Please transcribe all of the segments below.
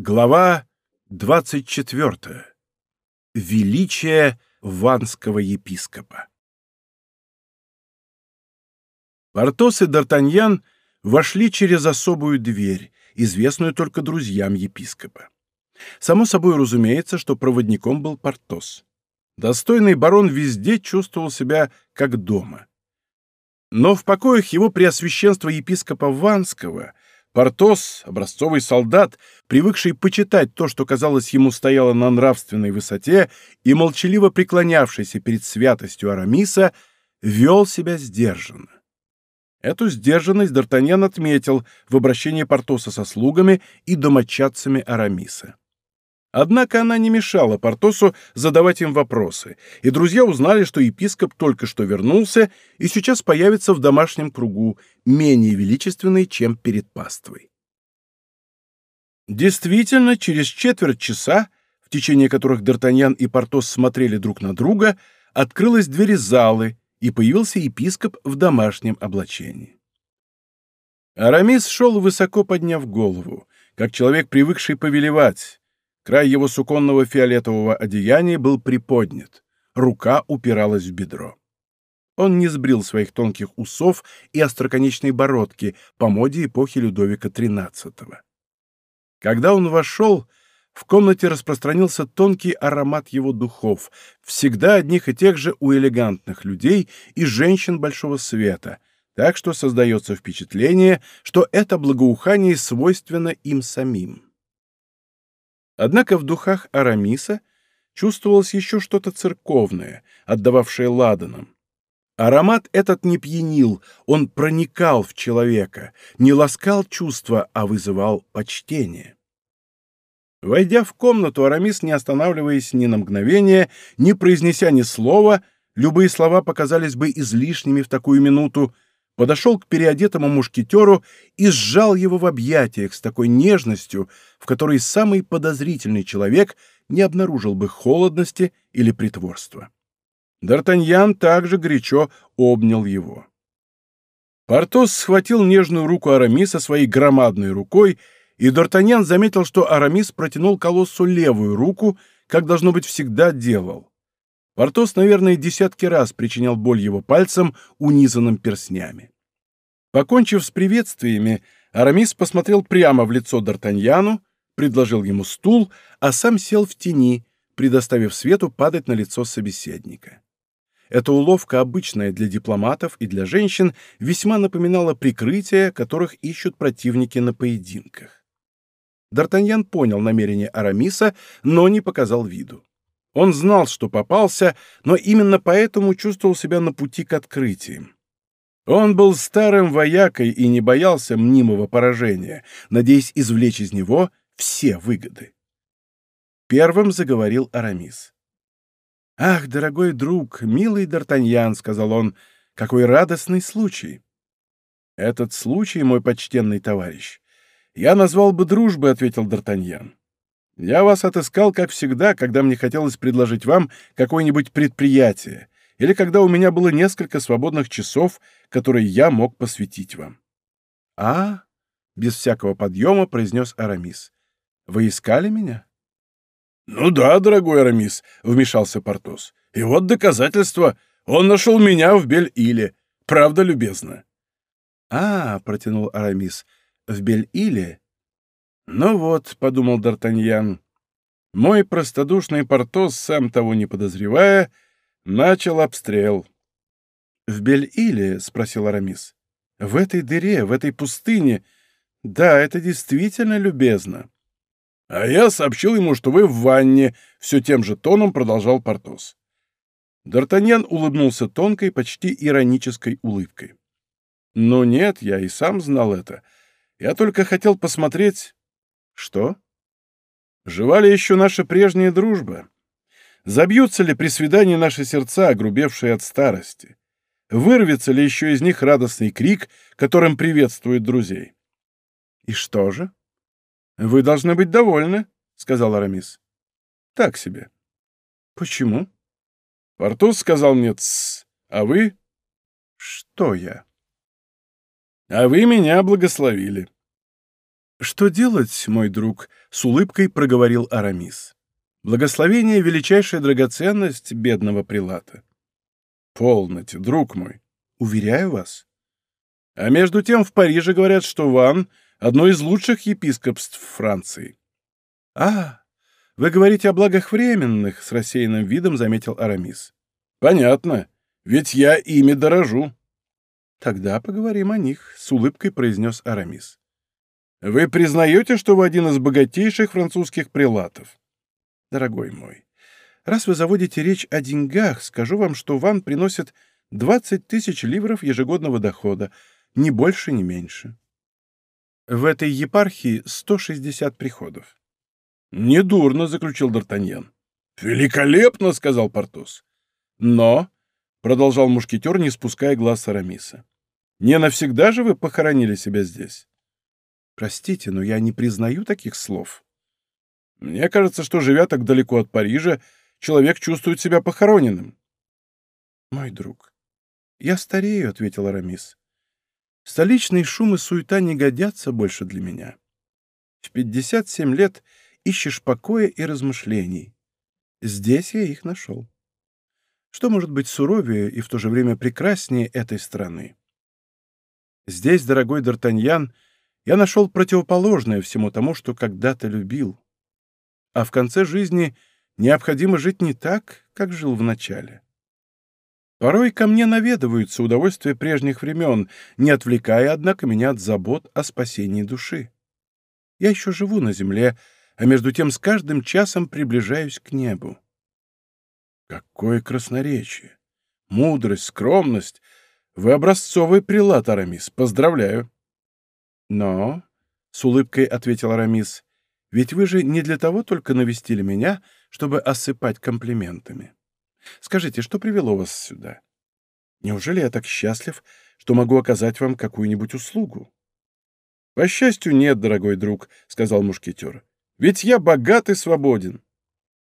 Глава 24. Величие ванского епископа. Портос и Д'Артаньян вошли через особую дверь, известную только друзьям епископа. Само собой разумеется, что проводником был Портос. Достойный барон везде чувствовал себя как дома. Но в покоях его преосвященства епископа Ванского – Портос, образцовый солдат, привыкший почитать то, что, казалось, ему стояло на нравственной высоте, и молчаливо преклонявшийся перед святостью Арамиса, вел себя сдержанно. Эту сдержанность Д'Артаньян отметил в обращении Портоса со слугами и домочадцами Арамиса. Однако она не мешала Портосу задавать им вопросы, и друзья узнали, что епископ только что вернулся и сейчас появится в домашнем кругу, менее величественный, чем перед паствой. Действительно, через четверть часа, в течение которых Д'Артаньян и Портос смотрели друг на друга, открылась дверь залы, и появился епископ в домашнем облачении. Арамис шел, высоко подняв голову, как человек, привыкший повелевать, Край его суконного фиолетового одеяния был приподнят, рука упиралась в бедро. Он не сбрил своих тонких усов и остроконечной бородки по моде эпохи Людовика XIII. Когда он вошел, в комнате распространился тонкий аромат его духов, всегда одних и тех же у элегантных людей и женщин большого света, так что создается впечатление, что это благоухание свойственно им самим. Однако в духах Арамиса чувствовалось еще что-то церковное, отдававшее ладаном. Аромат этот не пьянил, он проникал в человека, не ласкал чувства, а вызывал почтение. Войдя в комнату, Арамис, не останавливаясь ни на мгновение, не произнеся ни слова, любые слова показались бы излишними в такую минуту, подошел к переодетому мушкетеру и сжал его в объятиях с такой нежностью, в которой самый подозрительный человек не обнаружил бы холодности или притворства. Д'Артаньян также горячо обнял его. Портос схватил нежную руку Арамиса своей громадной рукой, и Д'Артаньян заметил, что Арамис протянул колоссу левую руку, как, должно быть, всегда делал. Портос, наверное, десятки раз причинял боль его пальцам, унизанным перстнями. Покончив с приветствиями, Арамис посмотрел прямо в лицо Д'Артаньяну, предложил ему стул, а сам сел в тени, предоставив свету падать на лицо собеседника. Эта уловка, обычная для дипломатов и для женщин, весьма напоминала прикрытия, которых ищут противники на поединках. Д'Артаньян понял намерение Арамиса, но не показал виду. Он знал, что попался, но именно поэтому чувствовал себя на пути к открытиям. Он был старым воякой и не боялся мнимого поражения, надеясь извлечь из него все выгоды. Первым заговорил Арамис. «Ах, дорогой друг, милый Д'Артаньян», — сказал он, — «какой радостный случай!» «Этот случай, мой почтенный товарищ, я назвал бы дружбой», — ответил Д'Артаньян. Я вас отыскал, как всегда, когда мне хотелось предложить вам какое-нибудь предприятие, или когда у меня было несколько свободных часов, которые я мог посвятить вам. — А, — без всякого подъема произнес Арамис, — вы искали меня? — Ну да, дорогой Арамис, — вмешался Портос. — И вот доказательство. Он нашел меня в Бель-Иле. Правда, любезно? — А, — протянул Арамис, — в Бель-Иле? «Ну вот», — подумал Д'Артаньян, — «мой простодушный Портос, сам того не подозревая, начал обстрел». «В Бель-Иле?» — спросил Арамис. «В этой дыре, в этой пустыне? Да, это действительно любезно». «А я сообщил ему, что вы в ванне», — все тем же тоном продолжал Портос. Д'Артаньян улыбнулся тонкой, почти иронической улыбкой. «Ну нет, я и сам знал это. Я только хотел посмотреть, что? Жива ли еще наша прежняя дружба? Забьются ли при свидании наши сердца, огрубевшие от старости? Вырвется ли еще из них радостный крик, которым приветствуют друзей? И что же? Вы должны быть довольны, — сказал Арамис. Так себе. Почему? Портос сказал мне «тсс», а вы? Что я? А вы меня благословили. «Что делать, мой друг?» — с улыбкой проговорил Арамис. «Благословение — величайшая драгоценность бедного прилата». «Полноте, друг мой, уверяю вас». А между тем в Париже говорят, что Ван — одно из лучших епископств Франции. «А, вы говорите о благах временных», — с рассеянным видом заметил Арамис. «Понятно, ведь я ими дорожу». «Тогда поговорим о них», — с улыбкой произнес Арамис. «Вы признаете, что вы один из богатейших французских прилатов?» «Дорогой мой, раз вы заводите речь о деньгах, скажу вам, что Ван приносит 20 тысяч ливров ежегодного дохода, ни больше, ни меньше. В этой епархии 160 приходов. «Недурно», — заключил Д'Артаньян. «Великолепно», — сказал Портос. «Но», — продолжал мушкетер, не спуская глаз Арамиса, — «не навсегда же вы похоронили себя здесь?» «Простите, но я не признаю таких слов». «Мне кажется, что, живя так далеко от Парижа, человек чувствует себя похороненным». «Мой друг, я старею», — ответил Арамис. «Столичный шум и суета не годятся больше для меня. В пятьдесят семь лет ищешь покоя и размышлений. Здесь я их нашел. Что может быть суровее и в то же время прекраснее этой страны? Здесь, дорогой Д'Артаньян, я нашел противоположное всему тому, что когда-то любил. А в конце жизни необходимо жить не так, как жил в начале. Порой ко мне наведываются удовольствия прежних времен, не отвлекая, однако, меня от забот о спасении души. Я еще живу на земле, а между тем с каждым часом приближаюсь к небу. Какое красноречие! Мудрость, скромность! Вы образцовый прилад, Арамис. Поздравляю! Но, — с улыбкой ответил Арамис, — ведь вы же не для того только навестили меня, чтобы осыпать комплиментами. Скажите, что привело вас сюда? Неужели я так счастлив, что могу оказать вам какую-нибудь услугу? — По счастью, нет, дорогой друг, — сказал мушкетер. Ведь я богат и свободен.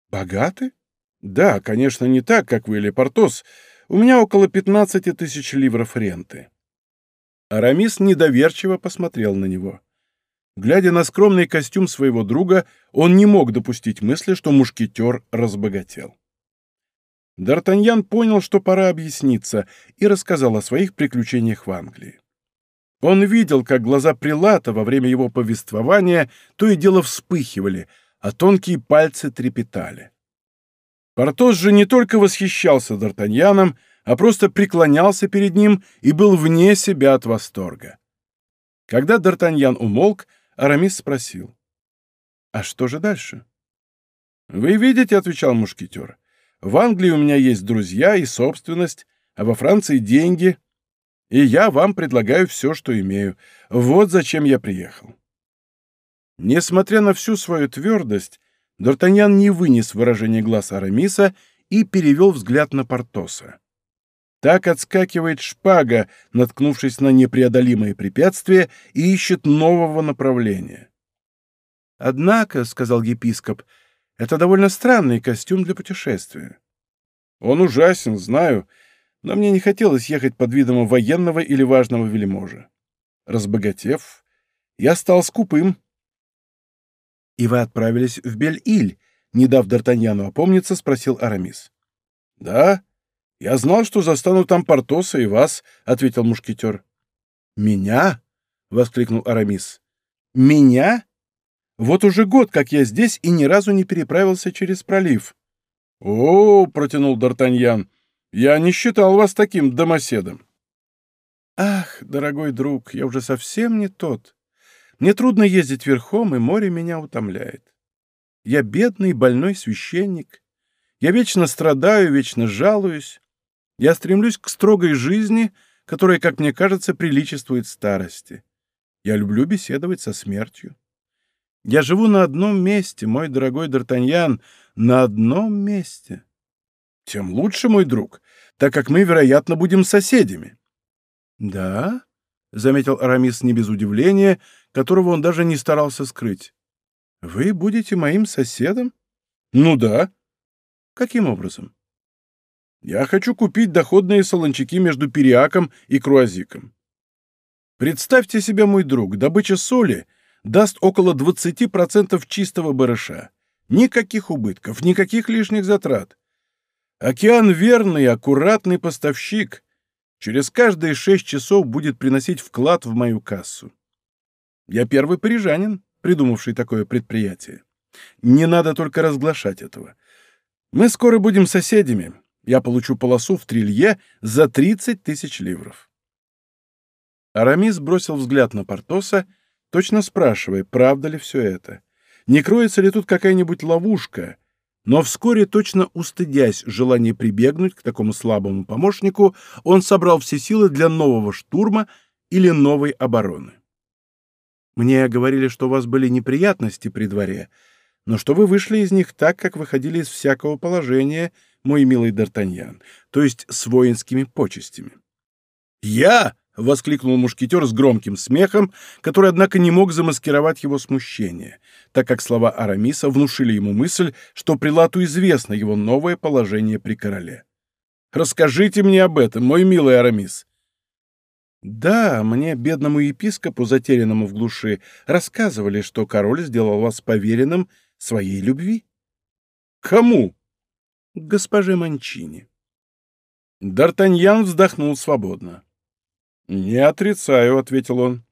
Богаты? Да, конечно, не так, как вы или Портос. У меня около 15 тысяч ливров ренты. Арамис недоверчиво посмотрел на него. Глядя на скромный костюм своего друга, он не мог допустить мысли, что мушкетер разбогател. Д'Артаньян понял, что пора объясниться, и рассказал о своих приключениях в Англии. Он видел, как глаза Прилата во время его повествования то и дело вспыхивали, а тонкие пальцы трепетали. Портос же не только восхищался Д'Артаньяном, а просто преклонялся перед ним и был вне себя от восторга. Когда Д'Артаньян умолк, Арамис спросил. «А что же дальше?» «Вы видите», — отвечал мушкетер, — «в Англии у меня есть друзья и собственность, а во Франции деньги, и я вам предлагаю все, что имею. Вот зачем я приехал». Несмотря на всю свою твердость, Д'Артаньян не вынес выражения глаз Арамиса и перевел взгляд на Портоса. Так отскакивает шпага, наткнувшись на непреодолимые препятствия, и ищет нового направления. «Однако», — сказал епископ, — «это довольно странный костюм для путешествия». «Он ужасен, знаю, но мне не хотелось ехать под видом военного или важного вельможа. Разбогатев, я стал скупым. — И вы отправились в Бель-Иль, не дав Д'Артаньяну опомниться, спросил Арамис. — Да, я знал, что застану там Портоса и вас, — ответил мушкетер. — Меня? — воскликнул Арамис. — Меня? Вот уже год, как я здесь, и ни разу не переправился через пролив. — О, — протянул Д'Артаньян, — я не считал вас таким домоседом. Ах, дорогой друг, я уже совсем не тот. Мне трудно ездить верхом, и море меня утомляет. Я бедный, больной священник. Я вечно страдаю, вечно жалуюсь. Я стремлюсь к строгой жизни, которая, как мне кажется, приличествует старости. Я люблю беседовать со смертью. Я живу на одном месте, мой дорогой Д'Артаньян, на одном месте. Тем лучше, мой друг так как мы, вероятно, будем соседями». «Да?» — заметил Арамис не без удивления, которого он даже не старался скрыть. «Вы будете моим соседом?» «Ну да». «Каким образом?» «Я хочу купить доходные солончаки между Периаком и Круазиком. Представьте себе, мой друг, добыча соли даст около 20% чистого барыша. Никаких убытков, никаких лишних затрат. Океан верный, аккуратный поставщик. Через каждые шесть часов будет приносить вклад в мою кассу. Я первый парижанин, придумавший такое предприятие. Не надо только разглашать этого. Мы скоро будем соседями. Я получу полосу в трилье за 30 тысяч ливров. Арамис бросил взгляд на Портоса, точно спрашивая, правда ли все это. Не кроется ли тут какая-нибудь ловушка? Но вскоре, точно устыдясь желания прибегнуть к такому слабому помощнику, он собрал все силы для нового штурма или новой обороны. «Мне говорили, что у вас были неприятности при дворе, но что вы вышли из них так, как выходили из всякого положения, мой милый Д'Артаньян, то есть с воинскими почестями». «Я?» — воскликнул мушкетер с громким смехом, который, однако, не мог замаскировать его смущение, так как слова Арамиса внушили ему мысль, что Прилату известно его новое положение при короле. «Расскажите мне об этом, мой милый Арамис». «Да, мне, бедному епископу, затерянному в глуши, рассказывали, что король сделал вас поверенным своей любви». «Кому?» «Госпоже Манчини». Д'Артаньян вздохнул свободно. «Не отрицаю», — ответил он.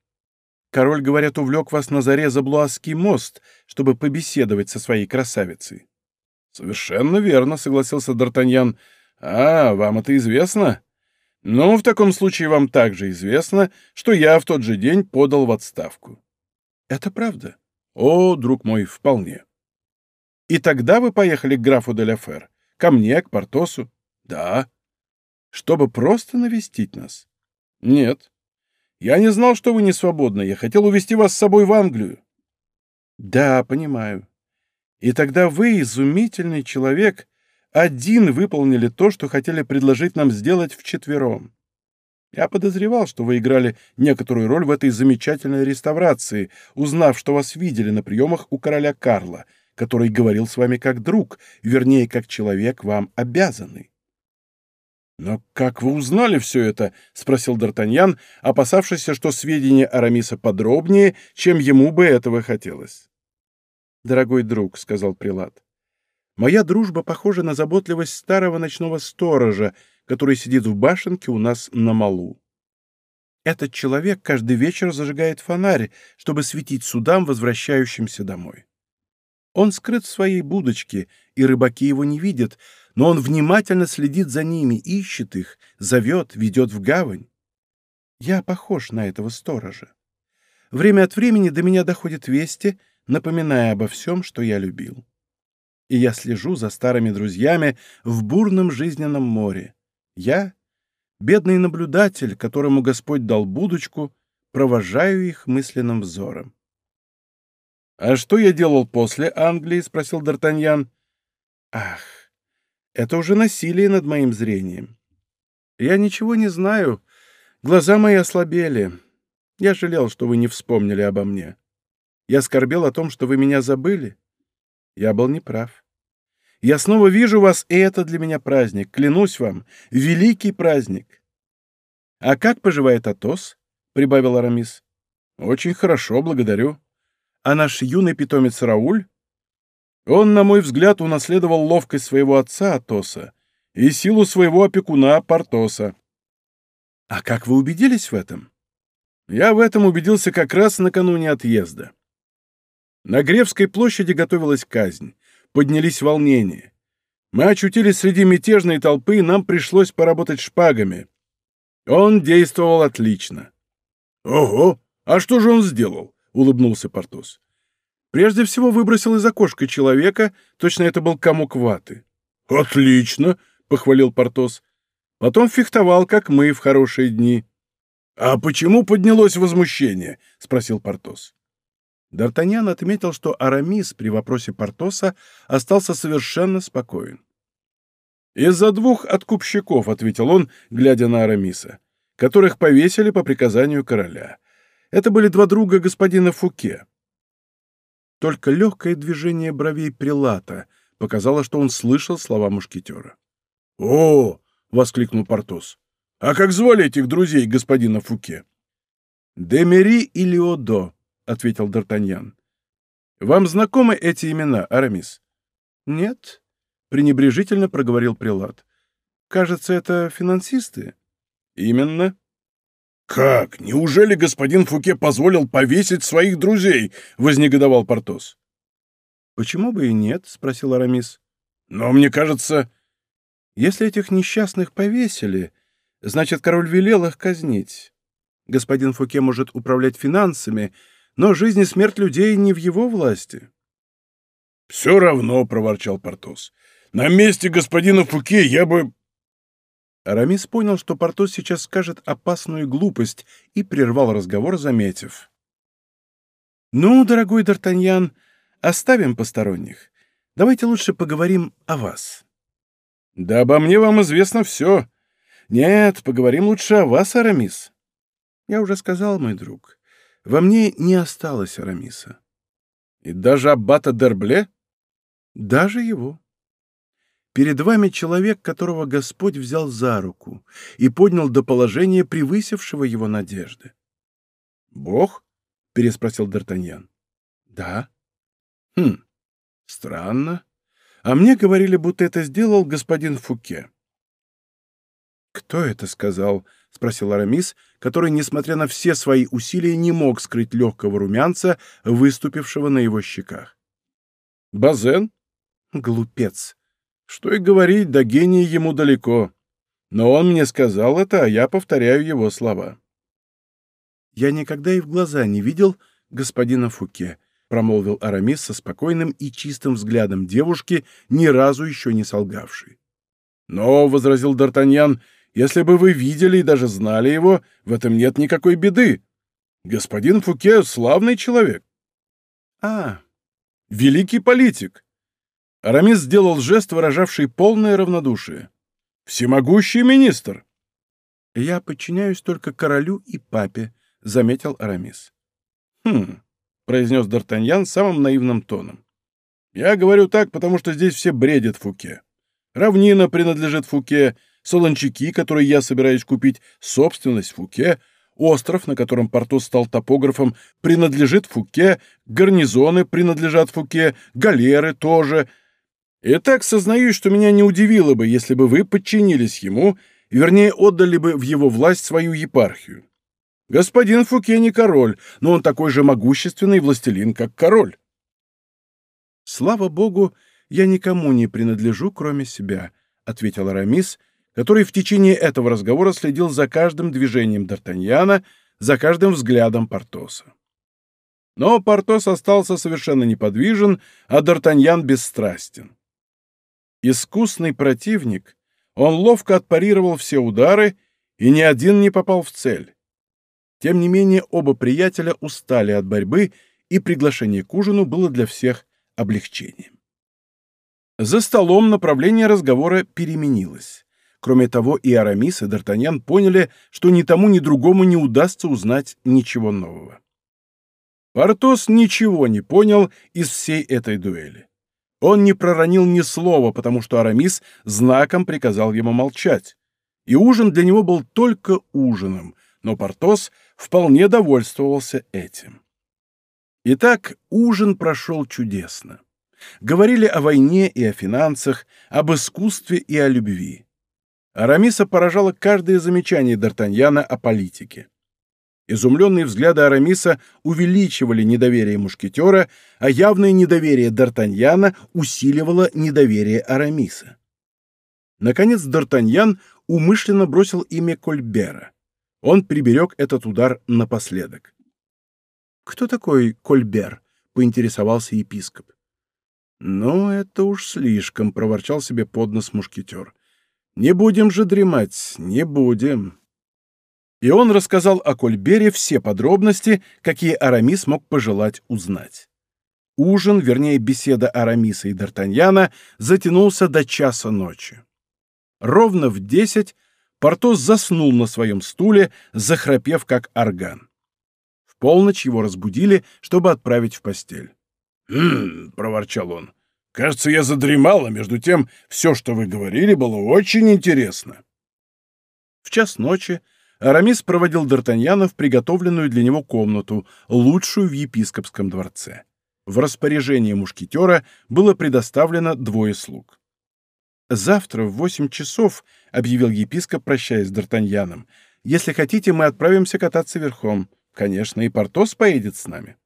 «Король, говорят, увлек вас на заре за Блуазский мост, чтобы побеседовать со своей красавицей». «Совершенно верно», — согласился Д'Артаньян. «А, вам это известно?» «Ну, в таком случае вам также известно, что я в тот же день подал в отставку». «Это правда?» «О, друг мой, вполне». «И тогда вы поехали к графу де Ляфер? Ко мне, к Портосу?» «Да». «Чтобы просто навестить нас?» «Нет. Я не знал, что вы не свободны. Я хотел увезти вас с собой в Англию». «Да, понимаю. И тогда вы, изумительный человек, один выполнили то, что хотели предложить нам сделать вчетвером. Я подозревал, что вы играли некоторую роль в этой замечательной реставрации, узнав, что вас видели на приемах у короля Карла, который говорил с вами как друг, вернее, как человек вам обязанный. «Но как вы узнали все это?» — спросил Д'Артаньян, опасавшийся, что сведения Арамиса подробнее, чем ему бы этого хотелось. «Дорогой друг», — сказал Прилад, — «моя дружба похожа на заботливость старого ночного сторожа, который сидит в башенке у нас на малу. Этот человек каждый вечер зажигает фонарь, чтобы светить судам, возвращающимся домой. Он скрыт в своей будочке, и рыбаки его не видят, но он внимательно следит за ними, ищет их, зовет, ведет в гавань. Я похож на этого сторожа. Время от времени до меня доходят вести, напоминая обо всем, что я любил. И я слежу за старыми друзьями в бурном жизненном море. Я, бедный наблюдатель, которому Господь дал будочку, провожаю их мысленным взором. «А что я делал после Англии?» — спросил Д'Артаньян. «Ах, это уже насилие над моим зрением. Я ничего не знаю. Глаза мои ослабели. Я жалел, что вы не вспомнили обо мне. Я скорбел о том, что вы меня забыли. Я был неправ. Я снова вижу вас, и это для меня праздник. Клянусь вам, великий праздник. А как поживает Атос? — прибавил Арамис. Очень хорошо, благодарю. А наш юный питомец Рауль? Он, на мой взгляд, унаследовал ловкость своего отца Атоса и силу своего опекуна Портоса. А как вы убедились в этом? Я в этом убедился как раз накануне отъезда. На Гревской площади готовилась казнь, поднялись волнения. Мы очутились среди мятежной толпы, и нам пришлось поработать шпагами. Он действовал отлично. — Ого! А что же он сделал? — улыбнулся Портос. Прежде всего выбросил из окошка человека, точно это был комок ваты. «Отлично!» — похвалил Портос. Потом фехтовал, как мы в хорошие дни. «А почему поднялось возмущение?» — спросил Портос. Д'Артаньян отметил, что Арамис при вопросе Портоса остался совершенно спокоен. «Из-за двух откупщиков», — ответил он, глядя на Арамиса, «которых повесили по приказанию короля. Это были два друга господина Фуке. Только легкое движение бровей прилата показало, что он слышал слова мушкетера. «О!» — воскликнул Портос. «А как звали этих друзей господина Фуке?» «Демери и Леодо», — ответил Д'Артаньян. «Вам знакомы эти имена, Арамис?» «Нет», — пренебрежительно проговорил Прилад. «Кажется, это финансисты». «Именно». «Как? Неужели господин Фуке позволил повесить своих друзей?» — вознегодовал Портос. «Почему бы и нет?» — спросил Арамис. «Но мне кажется...» «Если этих несчастных повесили, значит, король велел их казнить. Господин Фуке может управлять финансами, но жизнь и смерть людей не в его власти». «Все равно», — проворчал Портос. «На месте господина Фуке я бы...» Арамис понял, что Портос сейчас скажет опасную глупость, и прервал разговор, заметив. «Ну, дорогой Д'Артаньян, оставим посторонних. Давайте лучше поговорим о вас». «Да обо мне вам известно все. Нет, поговорим лучше о вас, Арамис». «Я уже сказал, мой друг, во мне не осталось Арамиса». «И даже аббата Дербле?» «Даже его». Перед вами человек, которого Господь взял за руку и поднял до положения, превысившего его надежды. «Бог?» — переспросил Д'Артаньян. «Да». «Хм, странно. А мне говорили, будто это сделал господин Фуке». «Кто это сказал?» — спросил Арамис, который, несмотря на все свои усилия, не мог скрыть легкого румянца, выступившего на его щеках. «Базен?» «Глупец!» Что и говорить, до гения ему далеко. Но он мне сказал это, а я повторяю его слова. «Я никогда и в глаза не видел господина Фуке», — промолвил Арамис со спокойным и чистым взглядом девушки, ни разу еще не солгавшей. «Но», — возразил Д'Артаньян, — «если бы вы видели и даже знали его, в этом нет никакой беды. Господин Фуке — славный человек». «А, великий политик. Арамис сделал жест, выражавший полное равнодушие. «Всемогущий министр!» «Я подчиняюсь только королю и папе», — заметил Арамис. «Хм», — произнес Д'Артаньян самым наивным тоном. «Я говорю так, потому что здесь все бредят Фуке. Равнина принадлежит Фуке, солончаки, которые я собираюсь купить, собственность Фуке, остров, на котором Портос стал топографом, принадлежит Фуке, гарнизоны принадлежат Фуке, галеры тоже — и так сознаюсь, что меня не удивило бы, если бы вы подчинились ему, вернее, отдали бы в его власть свою епархию. Господин Фуке не король, но он такой же могущественный властелин, как король. «Слава богу, я никому не принадлежу, кроме себя», — ответил Арамис, который в течение этого разговора следил за каждым движением Д'Артаньяна, за каждым взглядом Портоса. Но Портос остался совершенно неподвижен, а Д'Артаньян бесстрастен. Искусный противник, он ловко отпарировал все удары, и ни один не попал в цель. Тем не менее, оба приятеля устали от борьбы, и приглашение к ужину было для всех облегчением. За столом направление разговора переменилось. Кроме того, и Арамис, и Д'Артаньян поняли, что ни тому, ни другому не удастся узнать ничего нового. Портос ничего не понял из всей этой дуэли. Он не проронил ни слова, потому что Арамис знаком приказал ему молчать. И ужин для него был только ужином, но Портос вполне довольствовался этим. Итак, ужин прошел чудесно. Говорили о войне и о финансах, об искусстве и о любви. Арамиса поражало каждое замечание Д'Артаньяна о политике. Изумленные взгляды Арамиса увеличивали недоверие мушкетера, а явное недоверие Д'Артаньяна усиливало недоверие Арамиса. Наконец Д'Артаньян умышленно бросил имя Кольбера. Он приберег этот удар напоследок. «Кто такой Кольбер?» — поинтересовался епископ. «Ну, это уж слишком», — проворчал себе под нос мушкетер. «Не будем же дремать, не будем». И он рассказал о Кольбере все подробности, какие Арамис мог пожелать узнать. Ужин, вернее, беседа Арамиса и Д'Артаньяна, затянулся до часа ночи. Ровно в десять Портос заснул на своем стуле, захрапев как орган. В полночь его разбудили, чтобы отправить в постель. «Хм», — проворчал он, — «кажется, я задремал, а между тем все, что вы говорили, было очень интересно». В час ночи Арамис проводил Д'Артаньяна в приготовленную для него комнату, лучшую в епископском дворце. В распоряжении мушкетера было предоставлено двое слуг. «Завтра в восемь часов», — объявил епископ, прощаясь с Д'Артаньяном, — «если хотите, мы отправимся кататься верхом. Конечно, и Портос поедет с нами».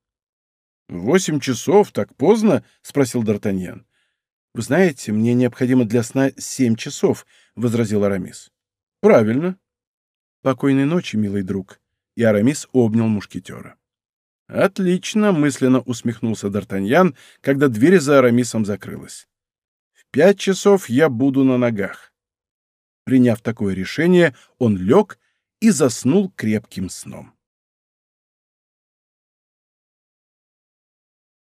«Восемь часов? Так поздно?» — спросил Д'Артаньян. «Вы знаете, мне необходимо для сна семь часов», — возразил Арамис. «Правильно. «Покойной ночи, милый друг!» И Арамис обнял мушкетера. «Отлично!» — мысленно усмехнулся Д'Артаньян, когда дверь за Арамисом закрылась. «В пять часов я буду на ногах». Приняв такое решение, он лег и заснул крепким сном.